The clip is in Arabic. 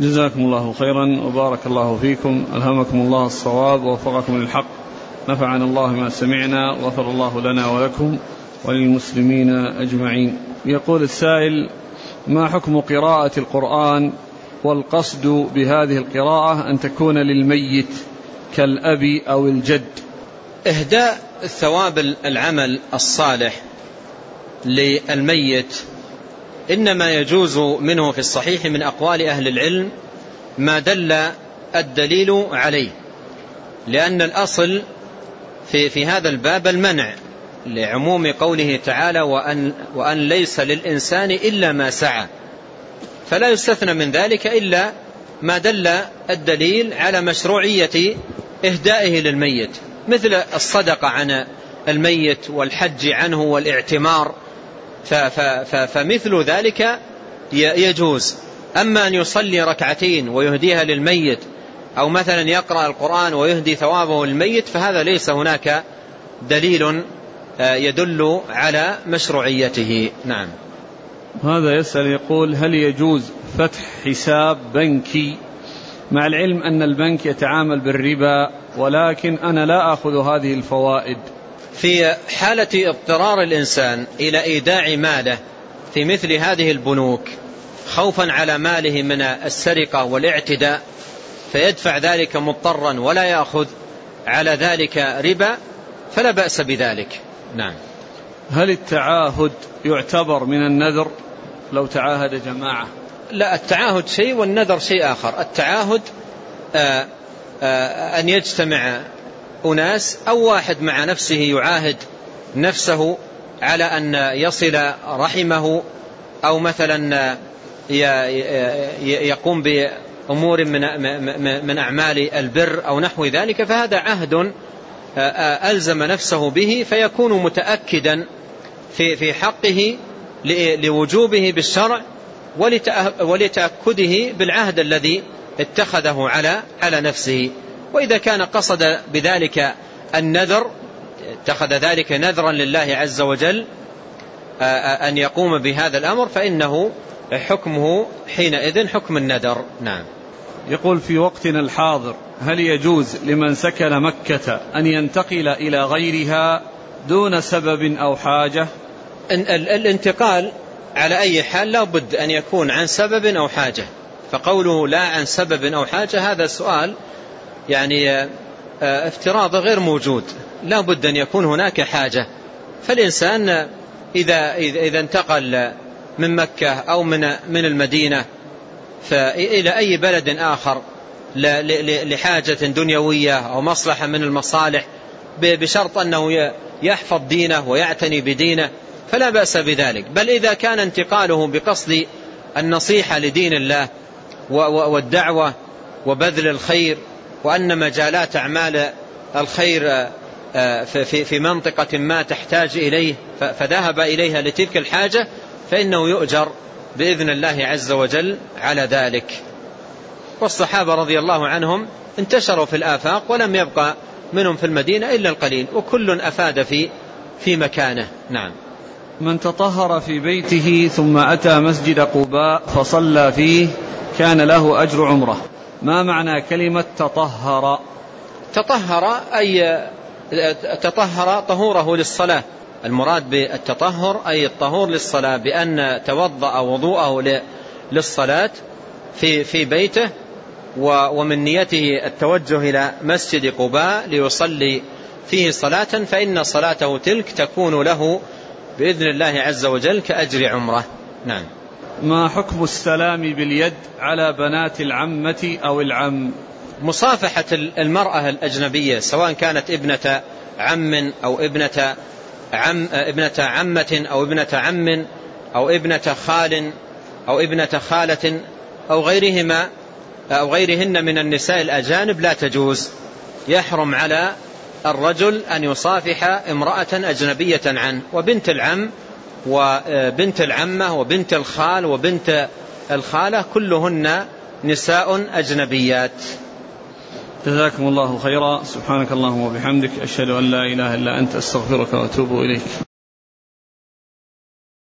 جزاكم الله خيرا وبارك الله فيكم. ألهمكم الله الصواب ووفقكم للحق. نفعنا الله ما سمعنا وغفر الله لنا ولكم وللمسلمين أجمعين. يقول السائل ما حكم قراءة القرآن والقصد بهذه القراءة أن تكون للميت كالأب أو الجد؟ إهداء ثواب العمل الصالح للميت إنما يجوز منه في الصحيح من أقوال أهل العلم ما دل الدليل عليه لأن الأصل في, في هذا الباب المنع لعموم قوله تعالى وأن, وأن ليس للإنسان إلا ما سعى فلا يستثنى من ذلك إلا ما دل الدليل على مشروعية إهدائه للميت مثل الصدقة عن الميت والحج عنه والإعتمار فمثل ذلك يجوز. أما أن يصلي ركعتين ويهديها للميت أو مثلا يقرأ القرآن ويهدي ثوابه للميت فهذا ليس هناك دليل آه، يدل على مشروعيته. نعم. هذا يسأل يقول هل يجوز فتح حساب بنكي؟ مع العلم أن البنك يتعامل بالربا ولكن أنا لا أخذ هذه الفوائد. في حالة اضطرار الإنسان إلى إيداع ماله في مثل هذه البنوك خوفا على ماله من السرقة والاعتداء فيدفع ذلك مضطرا ولا يأخذ على ذلك ربا فلا بأس بذلك. نعم. هل التعاهد يعتبر من النذر؟ لو تعاهد جماعة. لا التعاهد شيء والنذر شيء آخر. التعاهد آآ آه، آآ آه، أن يجتمع أناس أو واحد مع نفسه يعاهد نفسه على أن يصل رحمه أو مثلا يقوم بأمور من من أعمال البر أو نحو ذلك فهذا عهد ألزم نفسه به فيكون متأكدا في في حقه لوجوبه بالشرع ولتأكده بالعهد الذي اتخذه على على نفسه. وإذا كان قصد بذلك النذر اتخذ ذلك نذرا لله عز وجل أن يقوم بهذا الأمر فإنه حكمه حينئذ حكم النذر. نعم. يقول في وقتنا الحاضر هل يجوز لمن سكن مكة أن ينتقل إلى غيرها دون سبب أو حاجة؟ الانتقال على أي حال لا بد أن يكون عن سبب أو حاجة فقوله لا عن سبب أو حاجة هذا السؤال يعني آه، افتراض غير موجود. لا بد أن يكون هناك حاجة. فالإنسان إذا, إذا انتقل من مكة أو من, من المدينة إلى أي بلد آخر لحاجة دنيوية أو مصلحة من المصالح بشرط أنه يحفظ دينه ويعتني بدينه فلا بأس بذلك. بل إذا كان انتقاله بقصد النصيحة لدين الله والدعوة وبذل الخير وأن مجالات أعمال الخير آه، في منطقة ما تحتاج إليه فذهب إليها لتلك الحاجة فإنه يؤجر بإذن الله عز وجل على ذلك. والصحابة رضي الله عنهم انتشروا في الآفاق ولم يبقى منهم في المدينة إلا القليل وكل أفاد في في مكانه. نعم. من تطهر في بيته ثم أتى مسجد قباء فصلى فيه كان له أجر عمرة. ما معنى كلمة تطهر؟ تطهر أي تطهر طهوره للصلاة. المراد بالتطهر أي الطهور للصلاة بأن توضأ وضوءه للصلاة في في بيته ومن نيته التوجه إلى مسجد قباء ليصلي فيه صلاة فإن صلاته تلك تكون له بإذن الله عز وجل كأجر عمرة. نعم. ما حكم السلام باليد على بنات العمة أو العم؟ مصافحة المرأة الأجنبية سواء كانت ابنة عم أو ابنة عم ابنة عمة أو ابنة عم أو ابنة خال أو ابنة خالة أو غيرهما أو غيرهن من النساء الأجانب لا تجوز. يحرم على الرجل أن يصافح امرأة أجنبية عنه. وبنت العم وبنت العمة وبنت الخال وبنت الخالة كلهن نساء أجنبيات. جزاكم الله خيرا. سبحانك اللهم وبحمدك أشهد أن لا إله إلا أنت أستغفرك وأتوب إليك.